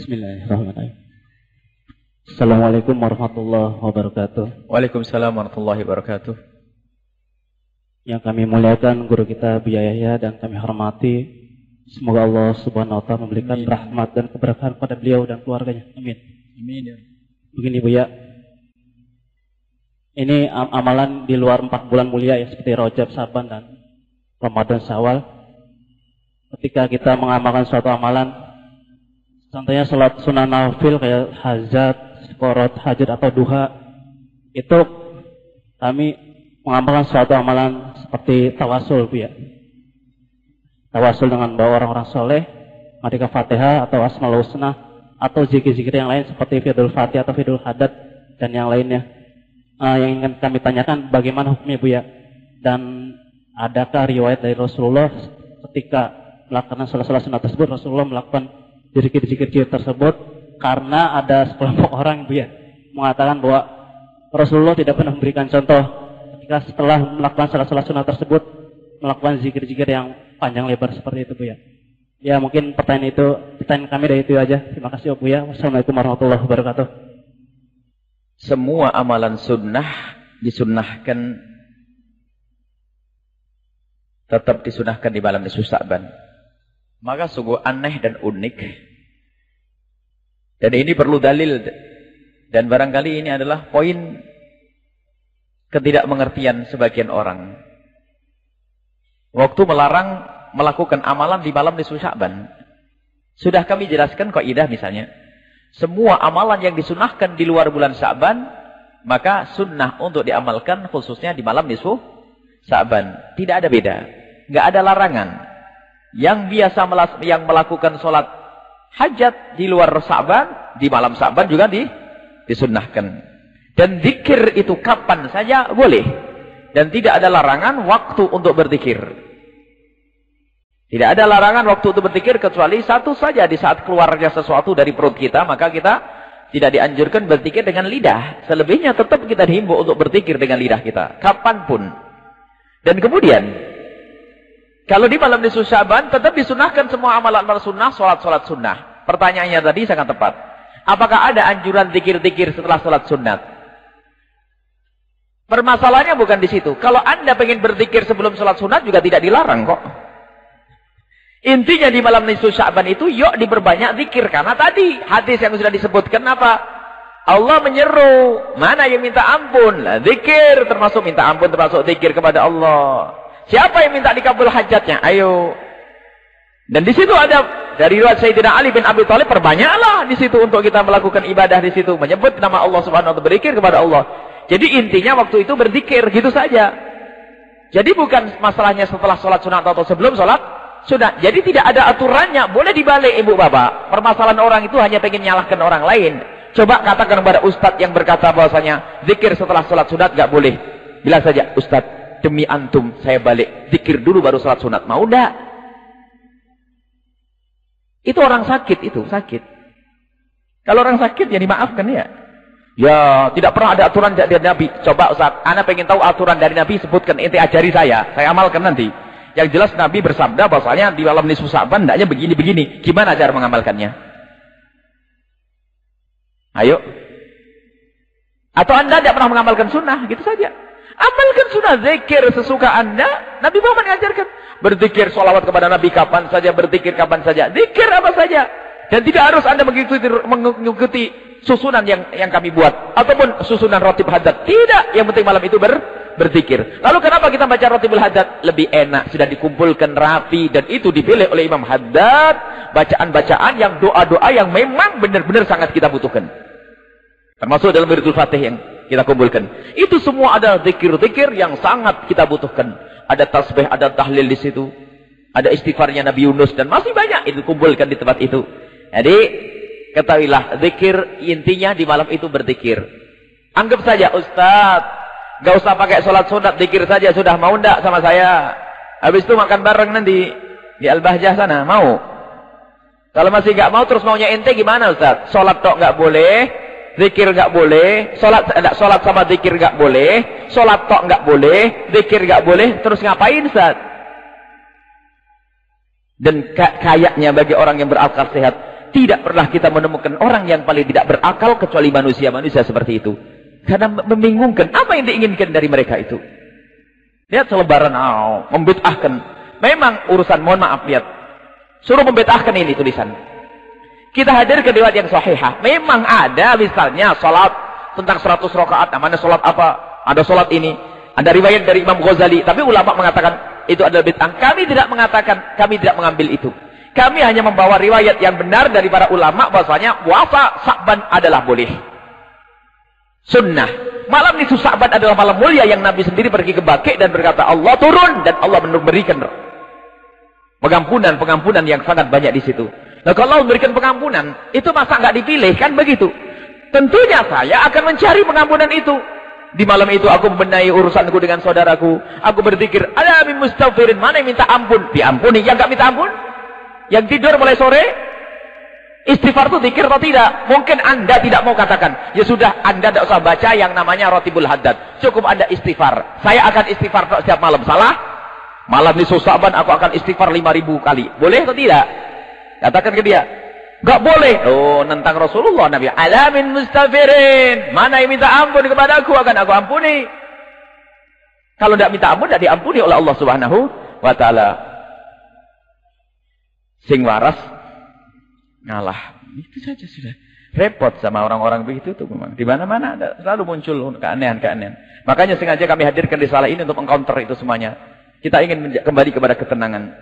Bismillahirrahmanirrahim. Assalamualaikum warahmatullahi wabarakatuh. Waalaikumsalam warahmatullahi wabarakatuh. Yang kami muliakan guru kita Bu Yahya dan kami hormati Semoga Allah Subhanahu wa taala memberikan Amin. rahmat dan keberkahan pada beliau dan keluarganya. Amin. Amin ya. Begini Bu ya. Ini am amalan di luar empat bulan mulia ya seperti Rajab, Saban dan Ramadan Syawal. Ketika kita mengamalkan suatu amalan, contohnya sholat sunnah nafil kayak hajat, korot, hajat atau duha, itu kami mengamalkan suatu amalan seperti tawasul, Bu ya tawasul dengan bawa orang-orang soleh, Madika Fatihah atau Asmaul Husna atau zikir-zikir yang lain seperti Fidul Fatih atau Fidul Hadat dan yang lainnya. Uh, yang ingin kami tanyakan bagaimana hukumnya Bu ya? Dan adakah riwayat dari Rasulullah ketika melakukan salah-salah sunnah tersebut Rasulullah melakukan zikir-zikir tersebut karena ada sekelompok orang Bu ya mengatakan bahwa Rasulullah tidak pernah memberikan contoh ketika setelah melakukan salah-salah sunnah tersebut melakukan zikir-zikir yang panjang lebar seperti itu Bu ya. Ya mungkin pertanyaan itu, pertanyaan kami dari itu aja. Terima kasih Bu ya. Wassalamualaikum warahmatullahi wabarakatuh. Semua amalan sunnah disunnahkan tetap disunahkan di malam nisfu Sa'ban. Maka sungguh aneh dan unik. Dan ini perlu dalil. Dan barangkali ini adalah poin ketidakmengertian sebagian orang. Waktu melarang melakukan amalan di malam nisfu Sya'ban. Sudah kami jelaskan kaidah misalnya. Semua amalan yang disunahkan di luar bulan Sya'ban, maka sunnah untuk diamalkan khususnya di malam nisfu Sya'ban. Tidak ada beda. Nggak ada larangan. Yang biasa yang melakukan sholat hajat di luar Sya'ban, di malam Sya'ban juga di, disunnahkan. Dan zikir itu kapan saja boleh. Dan tidak ada larangan waktu untuk berzikir. Tidak ada larangan waktu untuk berzikir kecuali satu saja di saat keluarnya sesuatu dari perut kita, maka kita tidak dianjurkan berzikir dengan lidah. Selebihnya tetap kita dihimbau untuk berzikir dengan lidah kita. Kapan pun. Dan kemudian, kalau di malam nisfu Syaban, tetap disunahkan semua amalan-amalan sunnah, sholat-sholat sunnah. Pertanyaannya tadi sangat tepat. Apakah ada anjuran zikir-zikir setelah sholat sunat? Permasalahannya bukan di situ. Kalau anda pengen berzikir sebelum sholat sunat juga tidak dilarang kok. Intinya di malam nisfu Sya'ban itu yuk diperbanyak zikir. Karena tadi hadis yang sudah disebutkan apa? Allah menyeru. Mana yang minta ampun? Lah, zikir termasuk minta ampun termasuk zikir kepada Allah. Siapa yang minta dikabul hajatnya? Ayo. Dan di situ ada dari riwayat Sayyidina Ali bin Abi Thalib perbanyaklah di situ untuk kita melakukan ibadah di situ menyebut nama Allah Subhanahu wa taala berzikir kepada Allah. Jadi intinya waktu itu berzikir gitu saja. Jadi bukan masalahnya setelah sholat sunat atau sebelum sholat sunat. Jadi tidak ada aturannya. Boleh dibalik ibu bapak. Permasalahan orang itu hanya pengen nyalahkan orang lain. Coba katakan kepada ustadz yang berkata bahwasanya zikir setelah sholat sunat gak boleh. Bilang saja ustadz demi antum saya balik zikir dulu baru sholat sunat. Mau enggak? Itu orang sakit itu sakit. Kalau orang sakit ya dimaafkan ya. Ya, tidak pernah ada aturan dari Nabi. Coba Ustaz, Anda pengen tahu aturan dari Nabi, sebutkan, inti ajari saya. Saya amalkan nanti. Yang jelas Nabi bersabda bahwasanya di malam nisfu Sa'ban hendaknya begini-begini. Gimana cara mengamalkannya? Ayo. Atau Anda tidak pernah mengamalkan sunnah, gitu saja. Amalkan sunnah, zikir sesuka Anda. Nabi Muhammad mengajarkan. Berzikir solawat kepada Nabi kapan saja, berzikir kapan saja. Zikir apa saja. Dan tidak harus Anda mengikuti, mengikuti susunan yang yang kami buat ataupun susunan rotib hadat. Tidak, yang penting malam itu ber, berzikir. Lalu kenapa kita baca rotibul hadat? Lebih enak, sudah dikumpulkan rapi dan itu dipilih oleh Imam Haddad, bacaan-bacaan yang doa-doa yang memang benar-benar sangat kita butuhkan. Termasuk dalam Wiridul Fatih yang kita kumpulkan. Itu semua adalah zikir-zikir yang sangat kita butuhkan. Ada tasbih, ada tahlil di situ. Ada istighfarnya Nabi Yunus dan masih banyak itu kumpulkan di tempat itu. Jadi Ketahuilah, zikir intinya di malam itu berzikir. Anggap saja Ustaz, gak usah pakai sholat sunat, zikir saja sudah mau ndak sama saya. Habis itu makan bareng nanti di Al-Bahjah sana, mau? Kalau masih gak mau terus maunya ente gimana Ustaz? Sholat tok gak boleh, zikir gak boleh, sholat enggak sholat sama zikir gak boleh, sholat tok gak boleh, zikir gak boleh, terus ngapain Ustaz? Dan kayaknya bagi orang yang berakal sehat, Tidak pernah kita menemukan orang yang paling tidak berakal kecuali manusia-manusia seperti itu. Karena membingungkan. Apa yang diinginkan dari mereka itu? Lihat selebaran, oh, membid'ahkan. Memang urusan, mohon maaf, lihat. Suruh membid'ahkan ini tulisan. Kita hadir ke riwayat yang sahihah. Memang ada misalnya salat tentang 100 rakaat. Namanya salat apa? Ada salat ini. Ada riwayat dari Imam Ghazali. Tapi ulama mengatakan itu adalah bid'ah. Kami tidak mengatakan, kami tidak mengambil itu. Kami hanya membawa riwayat yang benar dari para ulama bahwasanya puasa Sa'ban adalah boleh. Sunnah. Malam itu Sa'ban adalah malam mulia yang Nabi sendiri pergi ke Baqi dan berkata Allah turun dan Allah memberikan pengampunan pengampunan yang sangat banyak di situ. Nah kalau Allah memberikan pengampunan, itu masa nggak dipilih kan begitu? Tentunya saya akan mencari pengampunan itu. Di malam itu aku membenahi urusanku dengan saudaraku. Aku berpikir, ada min mustaghfirin, mana yang minta ampun? Diampuni, yang nggak minta ampun? Yang tidur mulai sore, istighfar itu zikir atau tidak? Mungkin anda tidak mau katakan. Ya sudah, anda tidak usah baca yang namanya rotibul haddad. Cukup anda istighfar. Saya akan istighfar setiap malam. Salah? Malam di Saban aku akan istighfar 5000 kali. Boleh atau tidak? Katakan ke dia. Gak boleh. Oh, tentang Rasulullah Nabi. Alamin mustafirin. Mana yang minta ampun kepada aku akan aku ampuni. Kalau tidak minta ampun, tidak diampuni oleh Allah Subhanahu wa Ta'ala sing waras ngalah. Itu saja sudah. Repot sama orang-orang begitu tuh memang. Di mana-mana ada selalu muncul keanehan-keanehan. Makanya sengaja kami hadirkan di salah ini untuk mengcounter itu semuanya. Kita ingin kembali kepada ketenangan.